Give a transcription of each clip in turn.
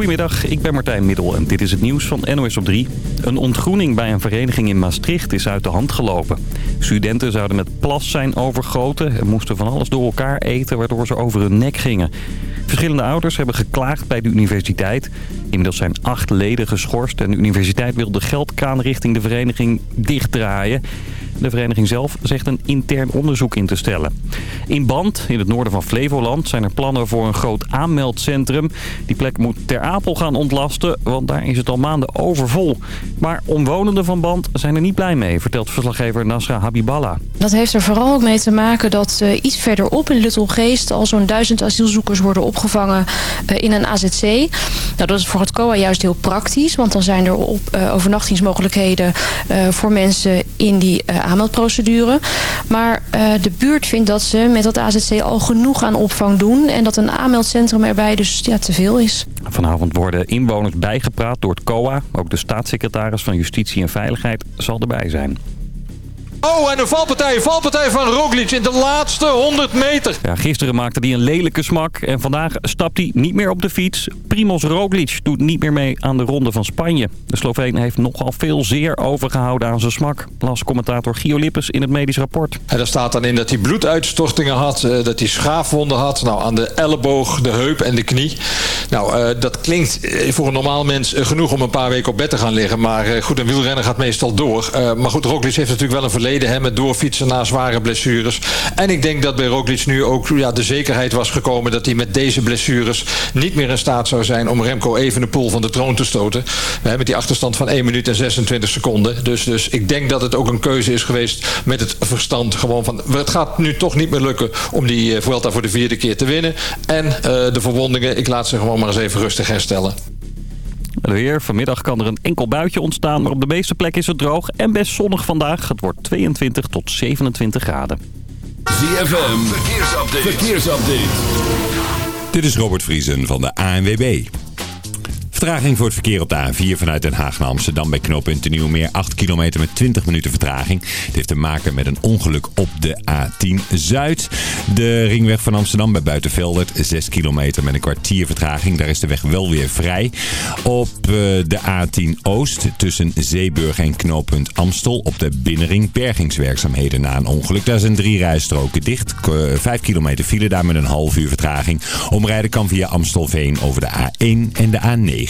Goedemiddag, ik ben Martijn Middel en dit is het nieuws van NOS op 3. Een ontgroening bij een vereniging in Maastricht is uit de hand gelopen. Studenten zouden met plas zijn overgoten en moesten van alles door elkaar eten... waardoor ze over hun nek gingen. Verschillende ouders hebben geklaagd bij de universiteit. Inmiddels zijn acht leden geschorst en de universiteit wil de richting de vereniging dichtdraaien. De vereniging zelf zegt een intern onderzoek in te stellen. In Band, in het noorden van Flevoland, zijn er plannen voor een groot aanmeldcentrum. Die plek moet Ter Apel gaan ontlasten, want daar is het al maanden overvol. Maar omwonenden van Band zijn er niet blij mee, vertelt verslaggever Nasra Habiballah. Dat heeft er vooral ook mee te maken dat uh, iets verderop in Luttelgeest... al zo'n duizend asielzoekers worden opgevangen uh, in een AZC. Nou, dat is voor het COA juist heel praktisch, want dan zijn er op, uh, overnachtingsmogelijkheden... voor mensen in die aanmeldprocedure. Maar de buurt vindt dat ze met dat AZC al genoeg aan opvang doen... en dat een aanmeldcentrum erbij dus ja, te veel is. Vanavond worden inwoners bijgepraat door het COA. Ook de staatssecretaris van Justitie en Veiligheid zal erbij zijn. Oh, en een valpartij. Valpartij van Roglic in de laatste 100 meter. Ja, gisteren maakte hij een lelijke smak. En vandaag stapt hij niet meer op de fiets. Primoz Roglic doet niet meer mee aan de Ronde van Spanje. De Sloveen heeft nogal veel zeer overgehouden aan zijn smak. Las commentator Gio Lippes in het medisch rapport. En daar staat dan in dat hij bloeduitstortingen had. Dat hij schaafwonden had. Nou, aan de elleboog, de heup en de knie. Nou, dat klinkt voor een normaal mens genoeg om een paar weken op bed te gaan liggen. Maar goed, een wielrenner gaat meestal door. Maar goed, Roglic heeft natuurlijk wel een verleden verleden met doorfietsen na zware blessures. En ik denk dat bij Roglic nu ook ja, de zekerheid was gekomen... dat hij met deze blessures niet meer in staat zou zijn... om Remco even de poel van de troon te stoten. Met die achterstand van 1 minuut en 26 seconden. Dus, dus ik denk dat het ook een keuze is geweest met het verstand. Gewoon van, het gaat nu toch niet meer lukken om die eh, Vuelta voor de vierde keer te winnen. En uh, de verwondingen, ik laat ze gewoon maar eens even rustig herstellen. Het weer. Vanmiddag kan er een enkel buitje ontstaan, maar op de meeste plekken is het droog en best zonnig vandaag. Het wordt 22 tot 27 graden. ZFM, verkeersupdate. verkeersupdate. Dit is Robert Vriesen van de ANWB. Vertraging voor het verkeer op de A4 vanuit Den Haag naar Amsterdam bij knooppunt Nieuwmeer. 8 kilometer met 20 minuten vertraging. Het heeft te maken met een ongeluk op de A10 Zuid. De ringweg van Amsterdam bij Buitenveldert. 6 kilometer met een kwartier vertraging. Daar is de weg wel weer vrij. Op eh, de A10 Oost tussen Zeeburg en knooppunt Amstel op de binnenring bergingswerkzaamheden na een ongeluk. Daar zijn drie rijstroken dicht. 5 kilometer file daar met een half uur vertraging. Omrijden kan via Amstelveen over de A1 en de A9.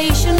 conversation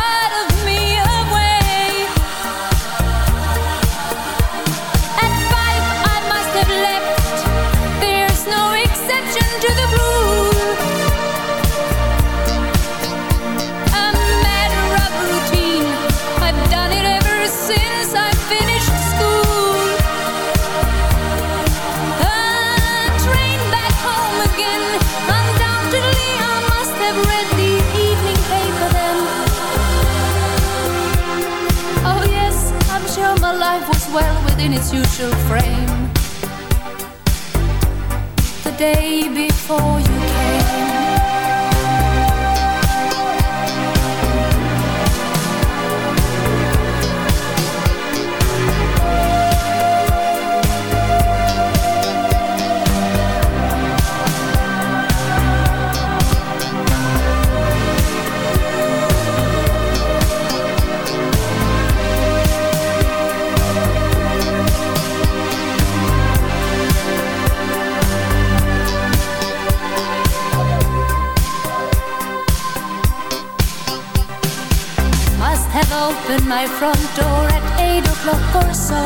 frame. The day before you opened my front door at eight o'clock or so.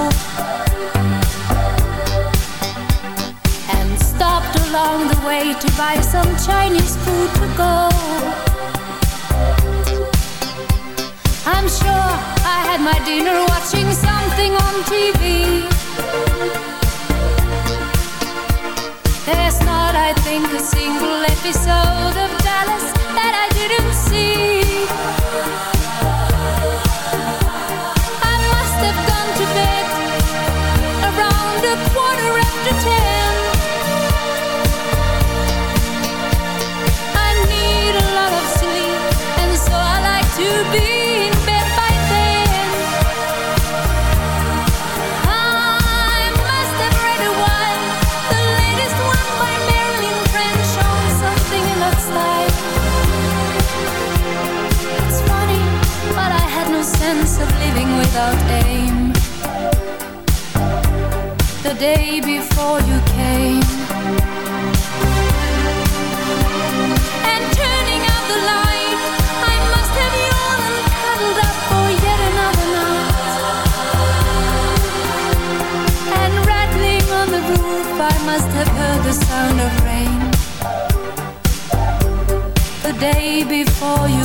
And stopped along the way to buy some Chinese food to go. I'm sure I had my dinner watching something without aim. The day before you came. And turning out the light, I must have yawned and cuddled up for yet another night. And rattling on the roof, I must have heard the sound of rain. The day before you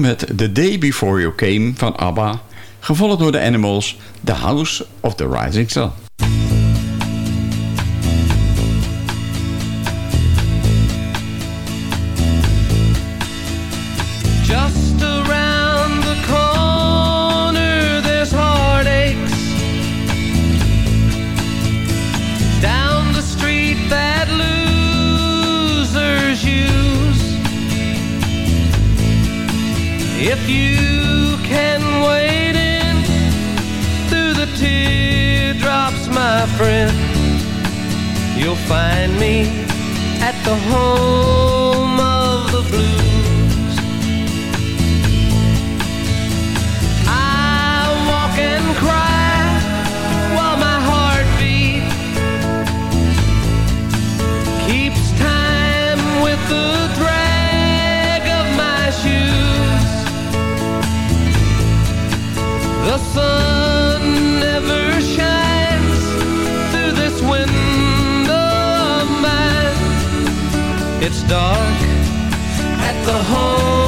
Met The Day Before You Came van ABBA, gevolgd door de Animals, The House of the Rising Sun. You'll find me at the home dark at the home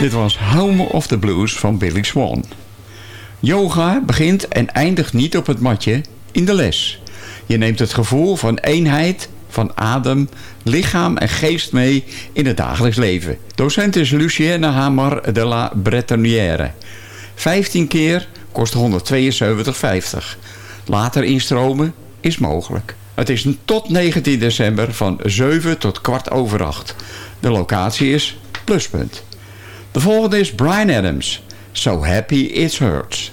Dit was Home of the Blues van Billy Swan. Yoga begint en eindigt niet op het matje in de les. Je neemt het gevoel van eenheid, van adem, lichaam en geest mee in het dagelijks leven. Docent is Lucienne Hamar de la Bretonnière. 15 keer kost 172,50. Later instromen is mogelijk. Het is tot 19 december van 7 tot kwart over 8. De locatie is Pluspunt. De volgende is Brian Adams. So Happy It Hurts.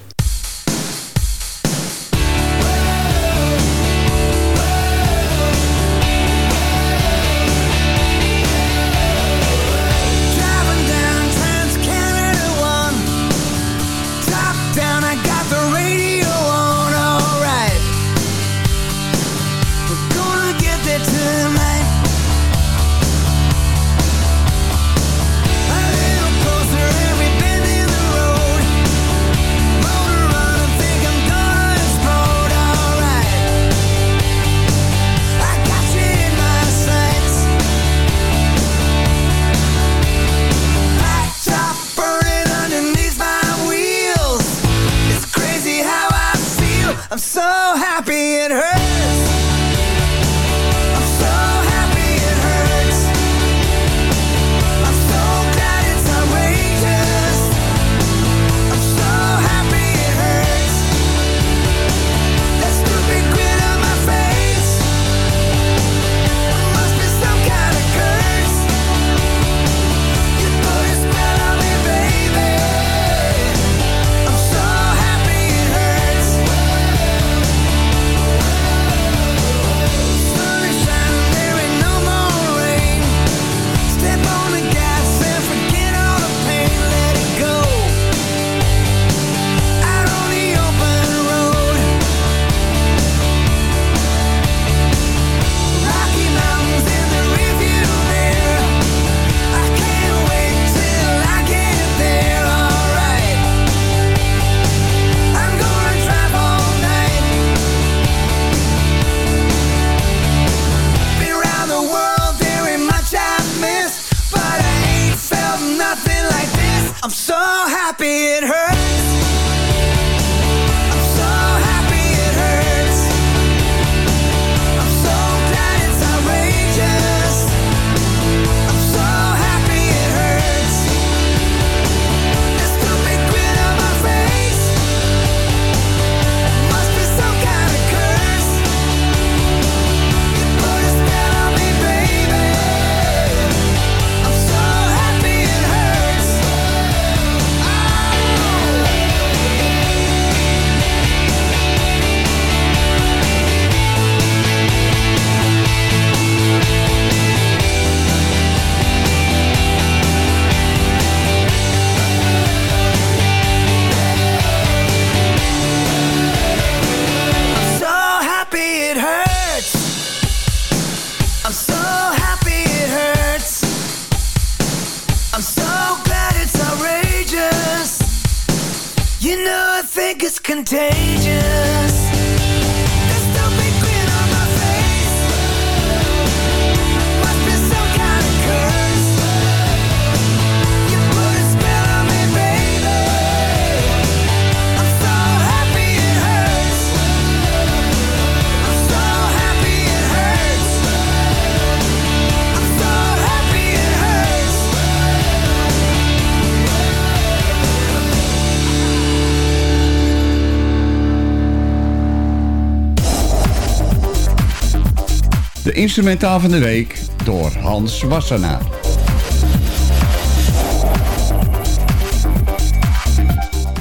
De instrumentaal van de week door Hans Wassenaar.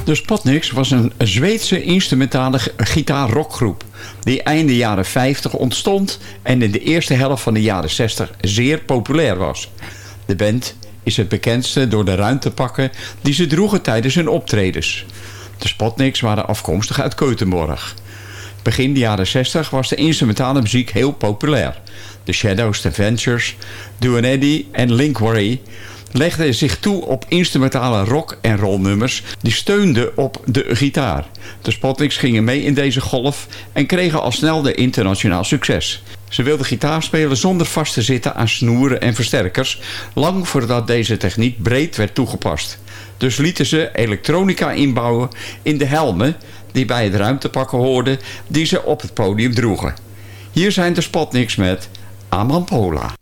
De Spotniks was een Zweedse instrumentale gitaar-rockgroep... die einde jaren 50 ontstond en in de eerste helft van de jaren 60 zeer populair was. De band is het bekendste door de ruimtepakken die ze droegen tijdens hun optredens. De Spotniks waren afkomstig uit Keutenborg. Begin de jaren 60 was de instrumentale muziek heel populair. The Shadows, The Ventures, Duane Eddy en Link Worry legden zich toe op instrumentale rock- en rollnummers die steunden op de gitaar. De Spotniks gingen mee in deze golf en kregen al snel de internationaal succes. Ze wilden gitaar spelen zonder vast te zitten aan snoeren en versterkers, lang voordat deze techniek breed werd toegepast. Dus lieten ze elektronica inbouwen in de helmen die bij het ruimtepakken hoorden die ze op het podium droegen. Hier zijn de Spotniks met Amampola.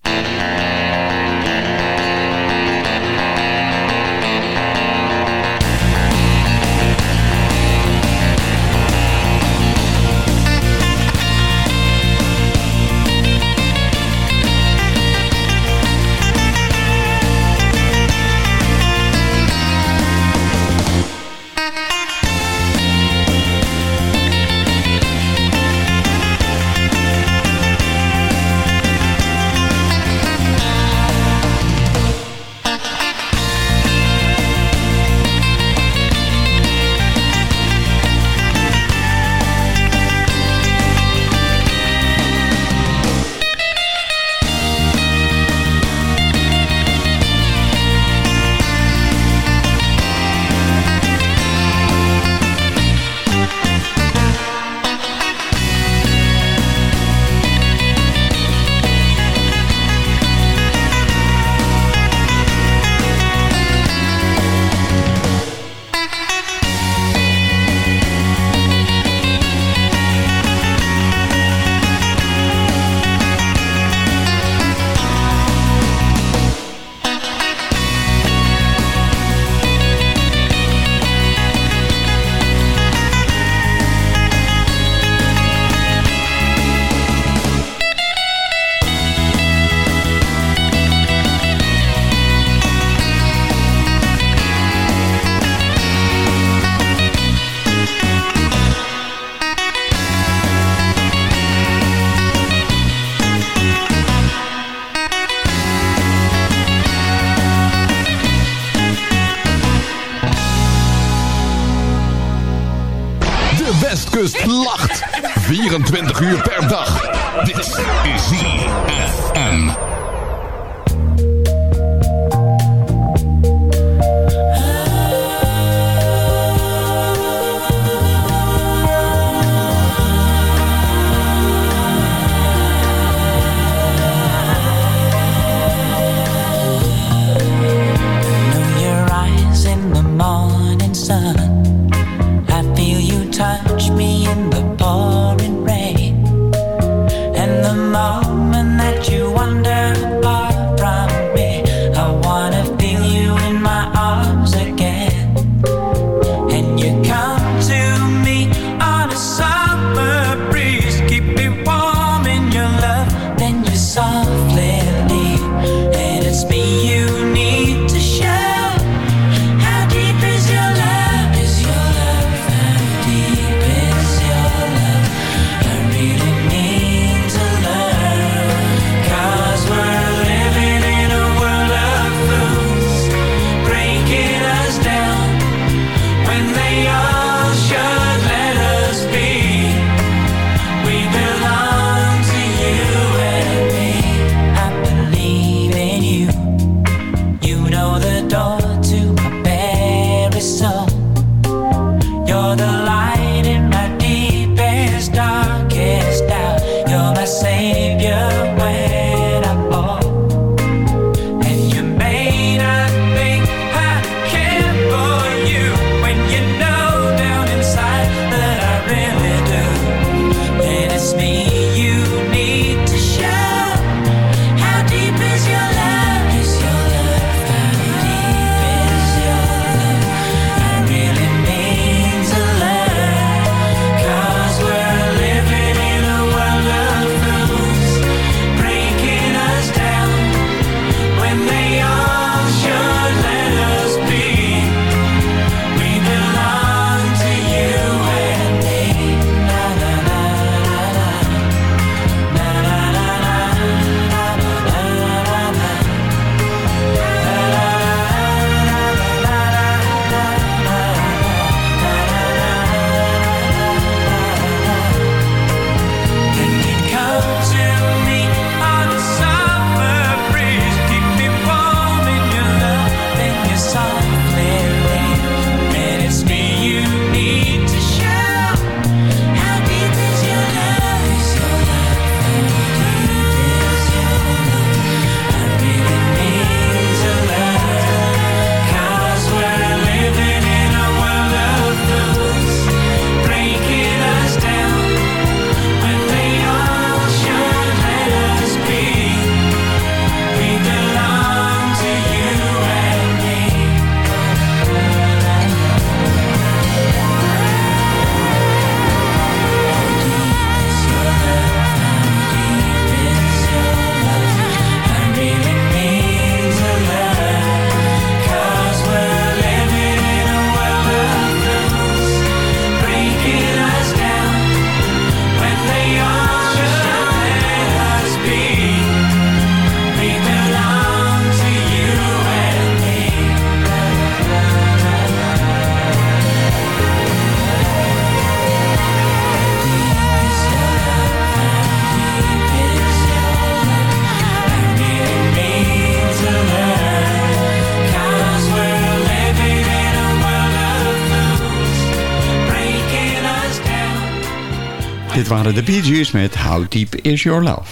de Bee Gees met How Deep Is Your Love.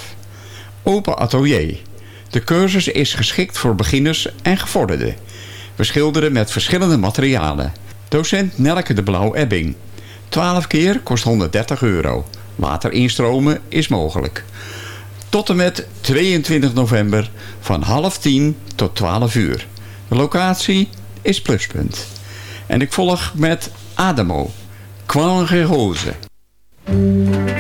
Open atelier. De cursus is geschikt voor beginners en gevorderden. We schilderen met verschillende materialen. Docent Nelke de Blauw-Ebbing. 12 keer kost 130 euro. Water instromen is mogelijk. Tot en met 22 november van half 10 tot 12 uur. De locatie is Pluspunt. En ik volg met Adamo. Kwangehose. Roze.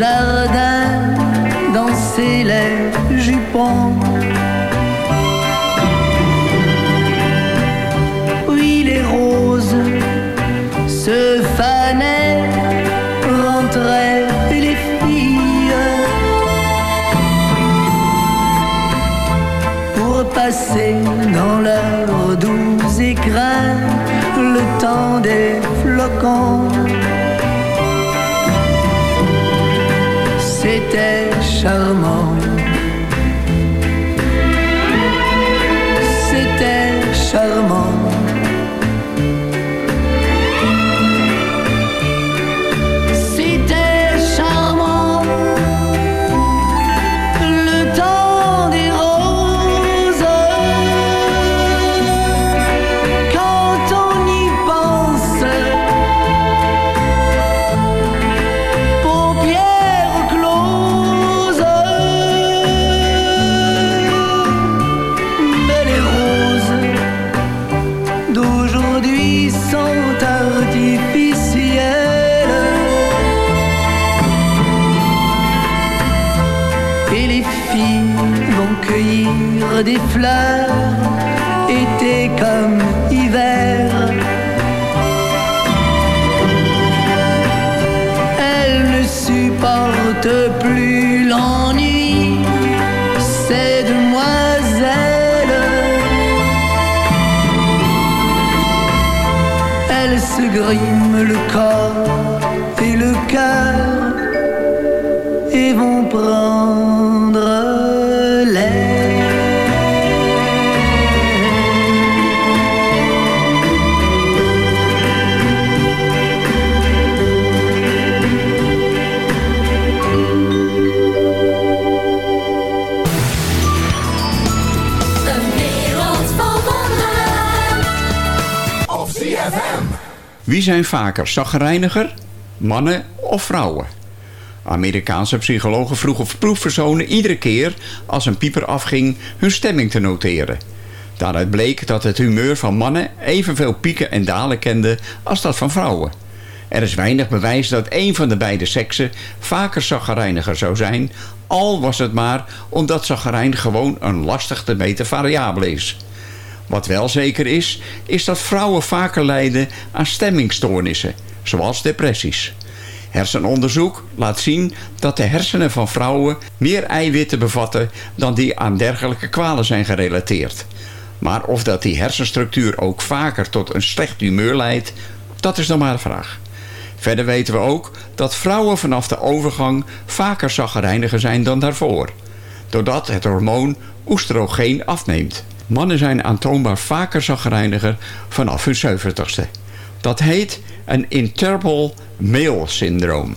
Love. Zijn vaker zaggerijniger, mannen of vrouwen? Amerikaanse psychologen vroegen proefpersonen iedere keer als een pieper afging hun stemming te noteren. Daaruit bleek dat het humeur van mannen evenveel pieken en dalen kende als dat van vrouwen. Er is weinig bewijs dat een van de beide seksen vaker zaggerijniger zou zijn, al was het maar omdat zaggerijn gewoon een lastig te meten variabele is. Wat wel zeker is, is dat vrouwen vaker lijden aan stemmingstoornissen, zoals depressies. Hersenonderzoek laat zien dat de hersenen van vrouwen meer eiwitten bevatten dan die aan dergelijke kwalen zijn gerelateerd. Maar of dat die hersenstructuur ook vaker tot een slecht humeur leidt, dat is nog maar de vraag. Verder weten we ook dat vrouwen vanaf de overgang vaker zaggerijniger zijn dan daarvoor. Doordat het hormoon oestrogeen afneemt. Mannen zijn aantoonbaar vaker zaggerijniger vanaf hun 70ste. Dat heet een interval male syndroom.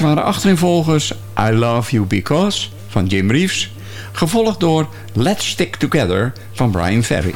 Dit waren achterinvolgers I Love You Because van Jim Reeves... gevolgd door Let's Stick Together van Brian Ferry.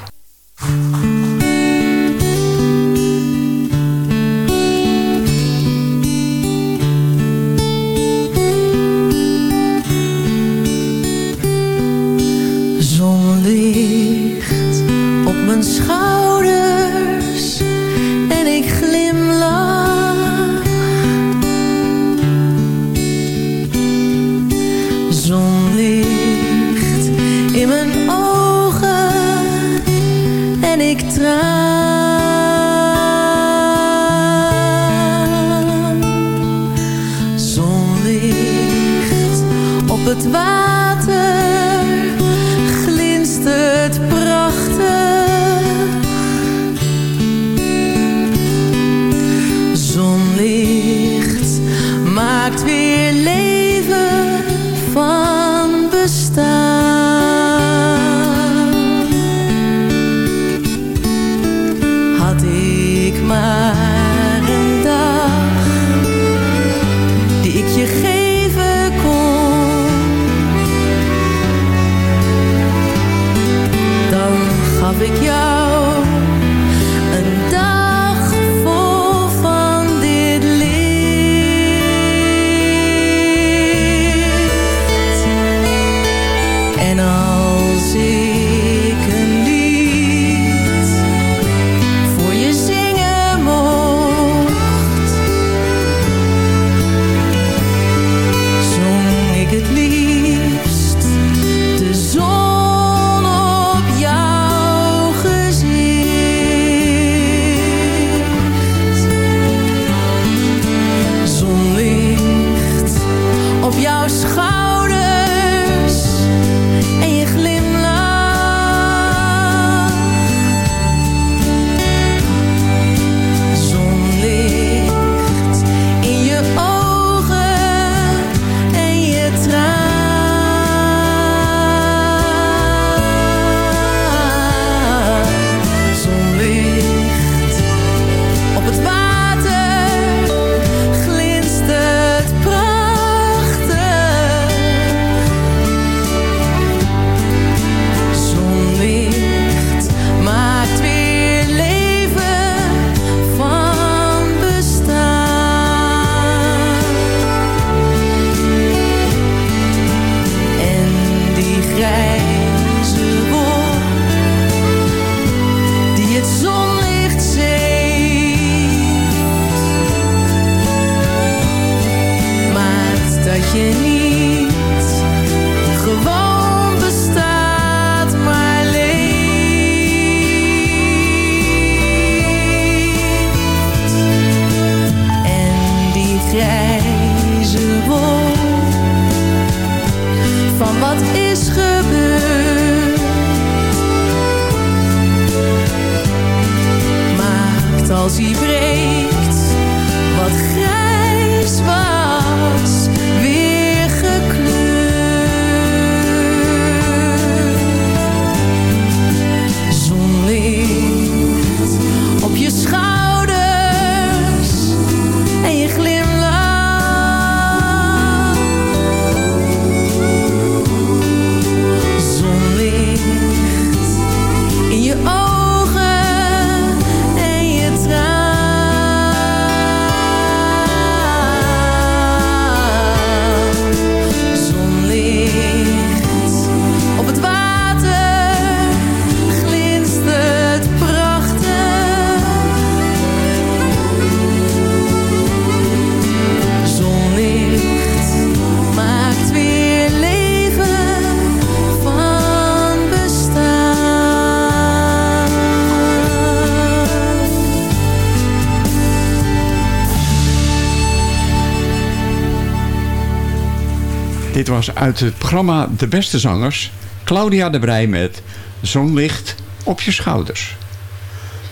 Uit het programma De Beste Zangers. Claudia de Brij met Zonlicht op je schouders.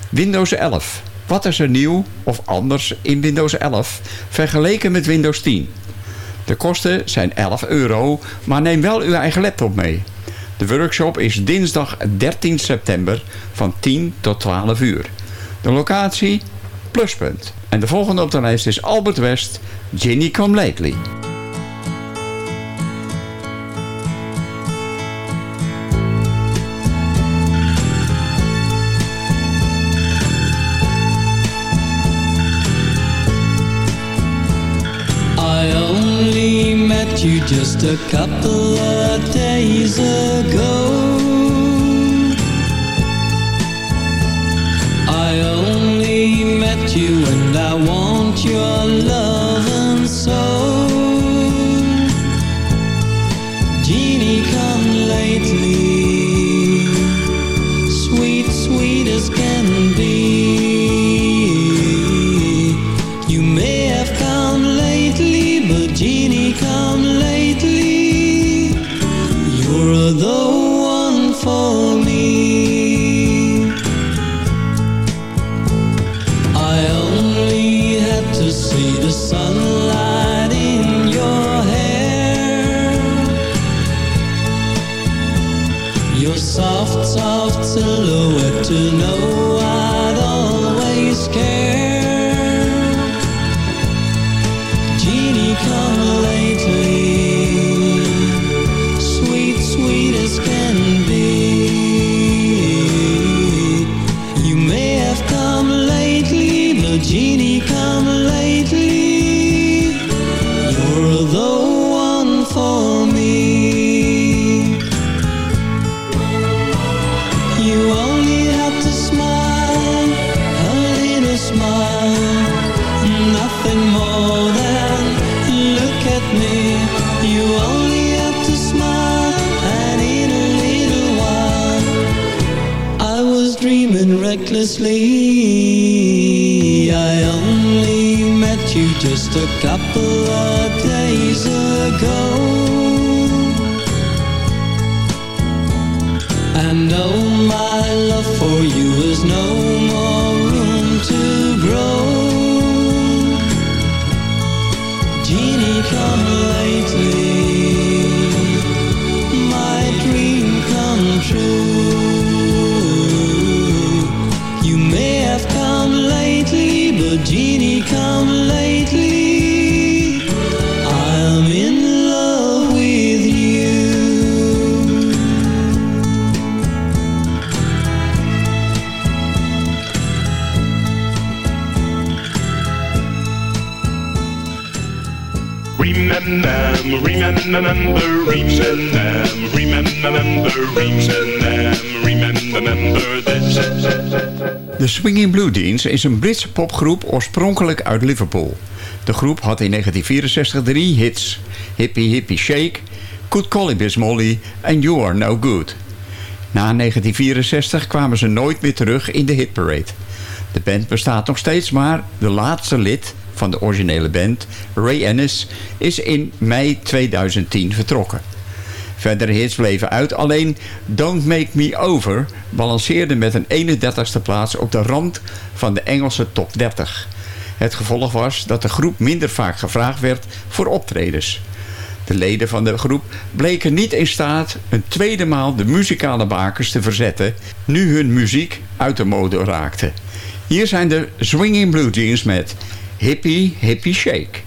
Windows 11. Wat is er nieuw of anders in Windows 11 vergeleken met Windows 10? De kosten zijn 11 euro, maar neem wel uw eigen laptop mee. De workshop is dinsdag 13 september van 10 tot 12 uur. De locatie Pluspunt. En de volgende op de lijst is Albert West, Ginny Come Lately. You just a couple of days ago. I only met you and I want your love and soul. Just a couple of days ago. And oh, my love for you is no Remember, remember, remember, remember, remember, this. De Swinging Blue Jeans is een Britse popgroep oorspronkelijk uit Liverpool. De groep had in 1964 drie hits. Hippie Hippie Shake, Collie Biz Molly en You Are No Good. Na 1964 kwamen ze nooit meer terug in de hitparade. De band bestaat nog steeds, maar de laatste lid van de originele band, Ray Ennis, is in mei 2010 vertrokken. Verdere hits bleven uit, alleen Don't Make Me Over balanceerde met een 31ste plaats op de rand van de Engelse top 30. Het gevolg was dat de groep minder vaak gevraagd werd voor optredens. De leden van de groep bleken niet in staat een tweede maal de muzikale bakers te verzetten... nu hun muziek uit de mode raakte. Hier zijn de Swinging Blue Jeans met Hippie Hippie Shake.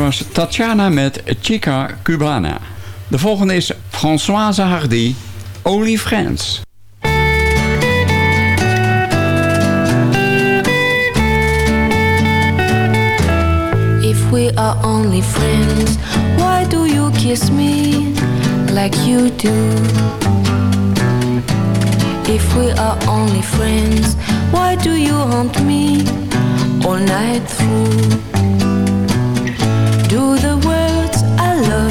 was Tatjana met Chica Cubana. De volgende is Françoise Hardy, Only Friends. If we are only friends, why do you kiss me like you do? If we are only friends, why do you haunt me all night through?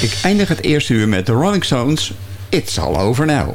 Ik eindig het eerste uur met de Rolling Stones. It's all over now.